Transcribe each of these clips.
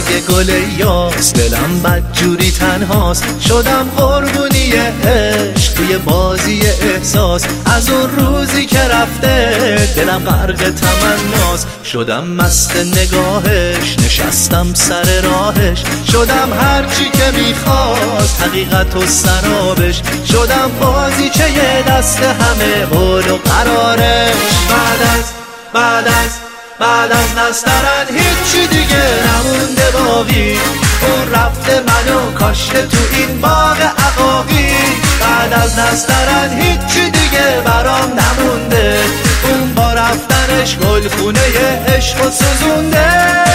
برگ گل یاس. دلم بدجوری تنهاست. شدم قربونی عشق توی بازی احساس. از اون روزی که رفته دلم غرق تمناست. شدم مست نگاهش. نشستم سر راهش. شدم هرچی که می‌خواست. حقیقت و سرابش. شدم بازی چه دست همه حول و قرارش. بعد از بعد از بعد از نسترن هیچی دیگه نمونده. باقی اون رفته منو کاشته تو این باغ عقاقی. بعد از نسترن هیچی دیگه برام نمونده. اون با رفتنش گل خونه عشق و سوزونده.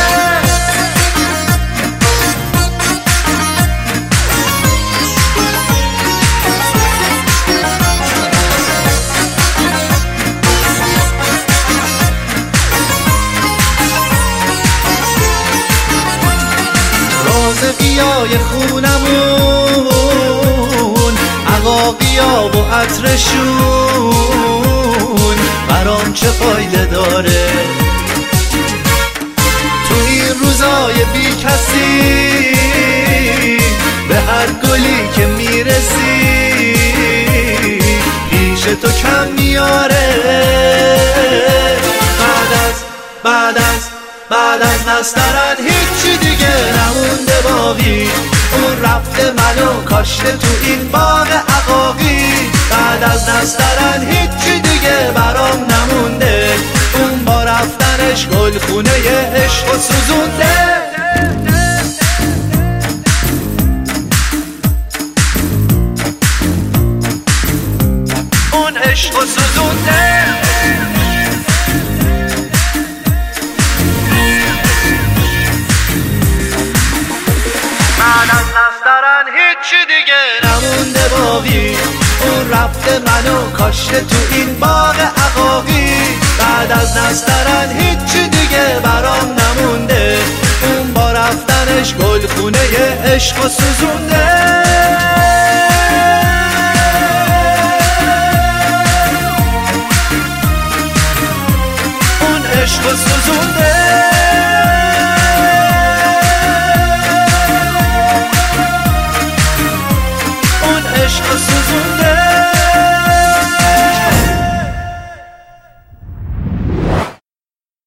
قیای خونمون عقاقیا و عطرشون برام چه فایده داره؟ تو این روزای بی کسی به هر گلی که می‌رسی پیش تو کم میاره بعد از بعد از بعد از نسترن هیچی دیگه نمونده باقی. اون رفته منو کاشته تو این باغ عقاقی. بعد از نسترن هیچی دیگه برام نمونده. اون با رفتنش گل خونه عشق و سوزونده. اون عشق و سوزونده. بعد از نسترن هیچی دیگه نمونده باقی اون رفته منو کاشته تو این باغ عقاقی بعد از نسترن هیچی دیگه برام نمونده اون با رفتنش گل خونه عشق و سوزونده Sözümde